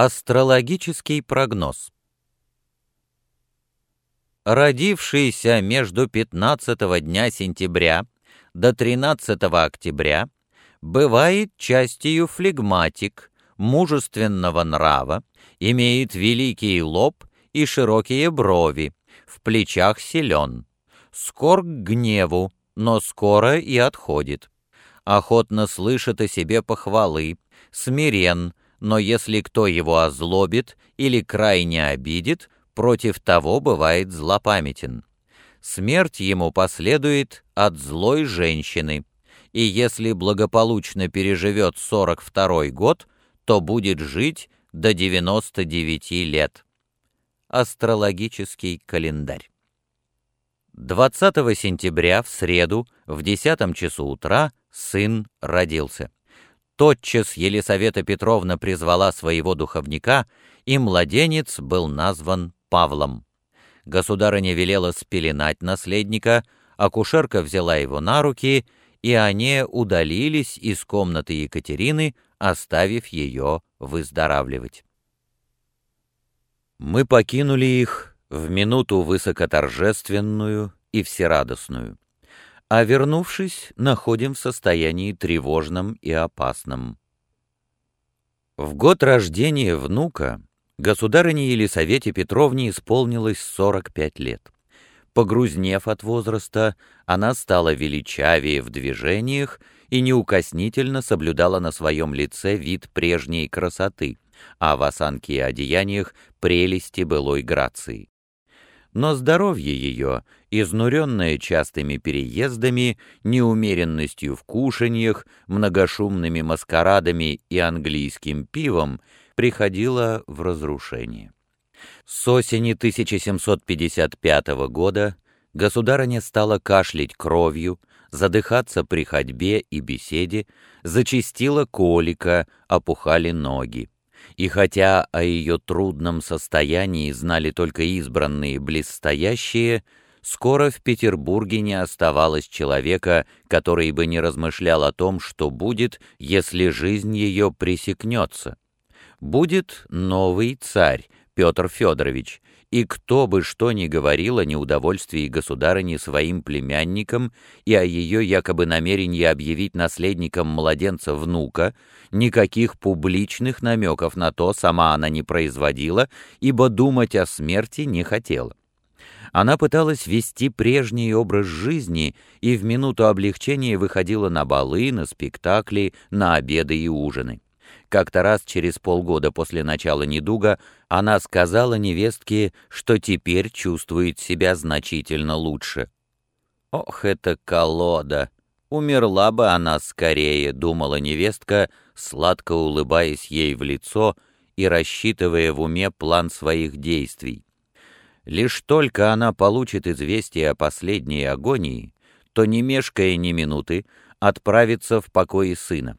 Астрологический прогноз Родившийся между 15 дня сентября до 13 октября бывает частью флегматик, мужественного нрава, имеет великий лоб и широкие брови, в плечах силен, скор к гневу, но скоро и отходит. Охотно слышит о себе похвалы, смирен, но если кто его озлобит или крайне обидит, против того бывает злопамятен. Смерть ему последует от злой женщины, и если благополучно переживет 42 год, то будет жить до 99 лет. Астрологический календарь. 20 сентября в среду в 10 часу утра сын родился. Тотчас Елисавета Петровна призвала своего духовника, и младенец был назван Павлом. Государыня велела спеленать наследника, акушерка взяла его на руки, и они удалились из комнаты Екатерины, оставив ее выздоравливать. Мы покинули их в минуту высокоторжественную и всерадостную а вернувшись, находим в состоянии тревожном и опасном. В год рождения внука государыне Елисавете Петровне исполнилось 45 лет. Погрузнев от возраста, она стала величавее в движениях и неукоснительно соблюдала на своем лице вид прежней красоты, а в осанке и одеяниях прелести былой грации но здоровье ее, изнуренное частыми переездами, неумеренностью в кушаньях, многошумными маскарадами и английским пивом, приходило в разрушение. С осени 1755 года государыня стала кашлять кровью, задыхаться при ходьбе и беседе, зачастила колика, опухали ноги и хотя о ее трудном состоянии знали только избранные близстоящие, скоро в Петербурге не оставалось человека, который бы не размышлял о том, что будет, если жизнь ее пресекнется. Будет новый царь, Петр Федорович, и кто бы что ни говорил о неудовольствии государыни своим племянникам и о ее якобы намерении объявить наследником младенца внука, никаких публичных намеков на то сама она не производила, ибо думать о смерти не хотела. Она пыталась вести прежний образ жизни и в минуту облегчения выходила на балы, на спектакли, на обеды и ужины. Как-то раз через полгода после начала недуга она сказала невестке, что теперь чувствует себя значительно лучше. «Ох, это колода! Умерла бы она скорее», — думала невестка, сладко улыбаясь ей в лицо и рассчитывая в уме план своих действий. Лишь только она получит известие о последней агонии, то, не мешкая ни минуты, отправится в покое сына.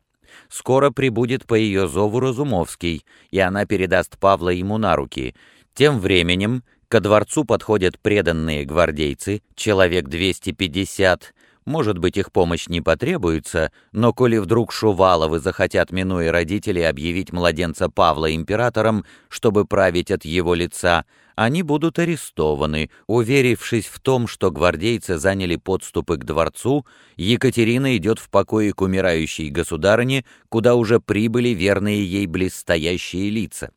Скоро прибудет по ее зову Разумовский, и она передаст Павла ему на руки. Тем временем ко дворцу подходят преданные гвардейцы, человек 250, может быть, их помощь не потребуется, но коли вдруг Шуваловы захотят, минуя родителей, объявить младенца Павла императором, чтобы править от его лица, они будут арестованы. Уверившись в том, что гвардейцы заняли подступы к дворцу, Екатерина идет в покое к умирающей государыне, куда уже прибыли верные ей близстоящие лица.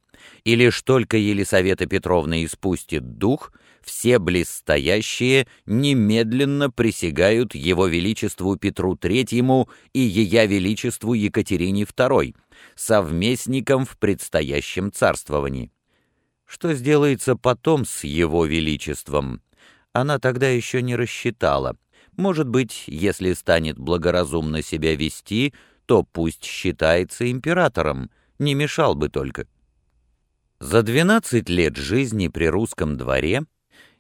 И лишь только Елисавета Петровна испустит дух, все близстоящие немедленно присягают Его Величеству Петру Третьему и Ея Величеству Екатерине II, совместникам в предстоящем царствовании. Что сделается потом с Его Величеством, она тогда еще не рассчитала. Может быть, если станет благоразумно себя вести, то пусть считается императором, не мешал бы только. За 12 лет жизни при русском дворе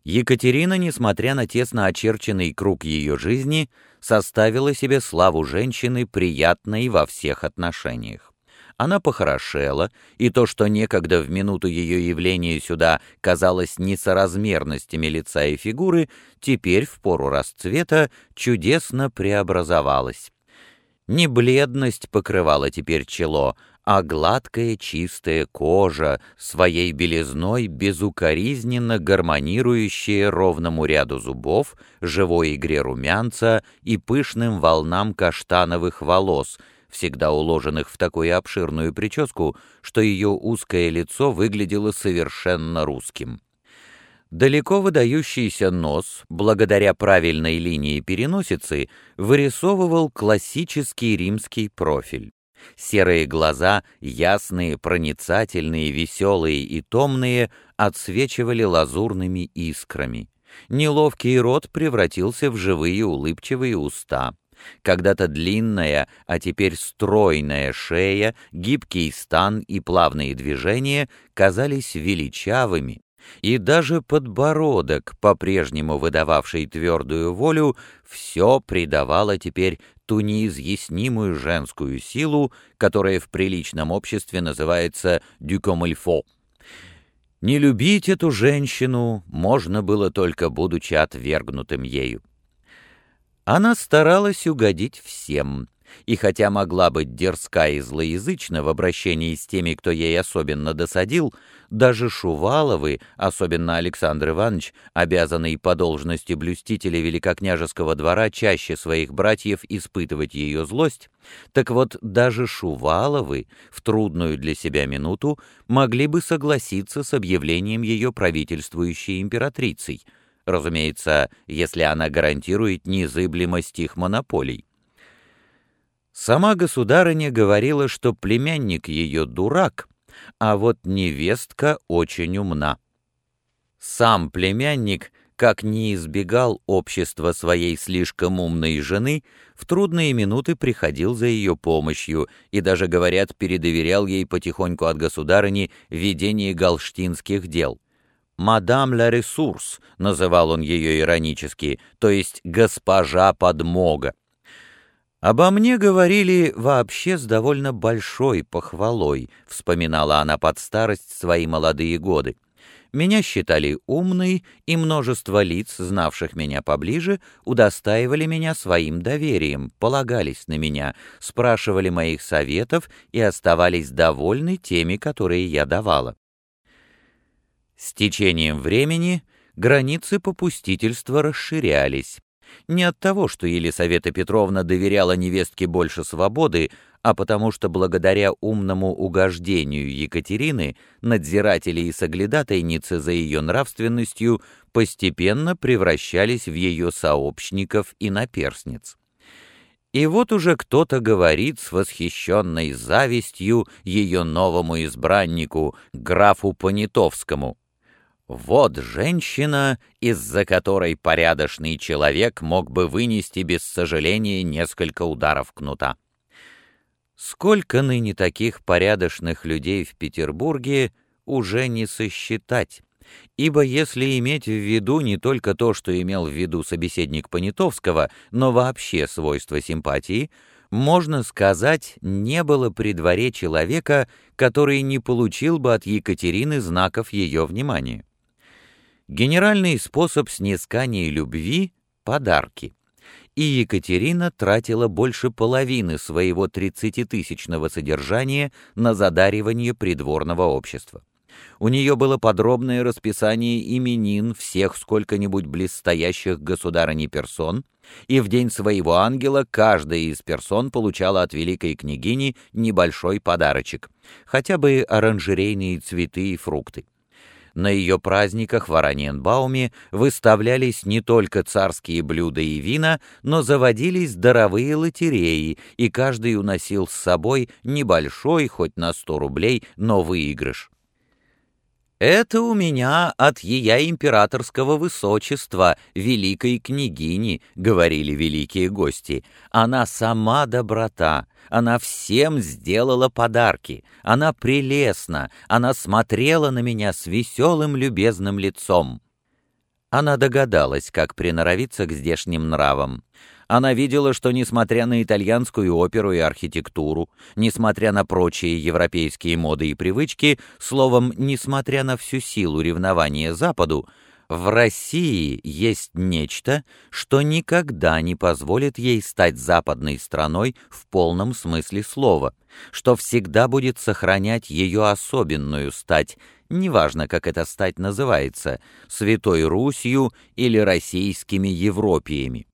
Екатерина, несмотря на тесно очерченный круг ее жизни, составила себе славу женщины приятной во всех отношениях. Она похорошела, и то, что некогда в минуту ее явления сюда казалось несоразмерностями лица и фигуры, теперь в пору расцвета чудесно преобразовалось. Не бледность покрывала теперь чело, а гладкая чистая кожа, своей белизной безукоризненно гармонирующая ровному ряду зубов, живой игре румянца и пышным волнам каштановых волос, всегда уложенных в такую обширную прическу, что ее узкое лицо выглядело совершенно русским. Далеко выдающийся нос, благодаря правильной линии переносицы, вырисовывал классический римский профиль. Серые глаза, ясные, проницательные, веселые и томные, отсвечивали лазурными искрами. Неловкий рот превратился в живые улыбчивые уста. Когда-то длинная, а теперь стройная шея, гибкий стан и плавные движения казались величавыми, и даже подбородок, по-прежнему выдававший твердую волю, все придавало теперь ту неизъяснимую женскую силу, которая в приличном обществе называется «du comme il faut». Не любить эту женщину можно было только будучи отвергнутым ею. Она старалась угодить всем, и хотя могла быть дерзка и злоязычна в обращении с теми, кто ей особенно досадил, даже Шуваловы, особенно Александр Иванович, обязанный по должности блюстителя великокняжеского двора чаще своих братьев испытывать ее злость, так вот даже Шуваловы в трудную для себя минуту могли бы согласиться с объявлением ее правительствующей императрицей, разумеется, если она гарантирует незыблемость их монополий. Сама государыня говорила, что племянник ее дурак, а вот невестка очень умна. Сам племянник, как не избегал общества своей слишком умной жены, в трудные минуты приходил за ее помощью и даже, говорят, передоверял ей потихоньку от государыни ведение галштинских дел. «Мадам ла ресурс», — называл он ее иронически, то есть «госпожа подмога». «Обо мне говорили вообще с довольно большой похвалой», — вспоминала она под старость свои молодые годы. «Меня считали умной, и множество лиц, знавших меня поближе, удостаивали меня своим доверием, полагались на меня, спрашивали моих советов и оставались довольны теми, которые я давала». С течением времени границы попустительства расширялись не от того, что Елисавета Петровна доверяла невестке больше свободы, а потому что благодаря умному угождению Екатерины надзиратели и соглядатайницы за ее нравственностью постепенно превращались в ее сообщников и наперсниц. И вот уже кто-то говорит с восхищенной завистью ее новому избраннику, графу Понятовскому, вот женщина, из-за которой порядочный человек мог бы вынести без сожаления несколько ударов кнута. Сколько ныне таких порядочных людей в Петербурге уже не сосчитать, ибо если иметь в виду не только то, что имел в виду собеседник Понятовского, но вообще свойства симпатии, можно сказать, не было при дворе человека, который не получил бы от Екатерины знаков ее внимания. Генеральный способ снискания любви — подарки. И Екатерина тратила больше половины своего тридцатитысячного содержания на задаривание придворного общества. У нее было подробное расписание именин всех сколько-нибудь близстоящих государыней персон, и в день своего ангела каждая из персон получала от великой княгини небольшой подарочек, хотя бы оранжерейные цветы и фрукты. На ее праздниках в Араньенбауме выставлялись не только царские блюда и вина, но заводились даровые лотереи, и каждый уносил с собой небольшой, хоть на сто рублей, но выигрыш. «Это у меня от ея императорского высочества, великой княгини», — говорили великие гости. «Она сама доброта, она всем сделала подарки, она прелестна, она смотрела на меня с веселым любезным лицом». Она догадалась, как приноровиться к здешним нравам. Она видела, что, несмотря на итальянскую оперу и архитектуру, несмотря на прочие европейские моды и привычки, словом, несмотря на всю силу ревнования Западу, В России есть нечто, что никогда не позволит ей стать западной страной в полном смысле слова, что всегда будет сохранять ее особенную стать, неважно, как эта стать называется, Святой Русью или российскими Европиями.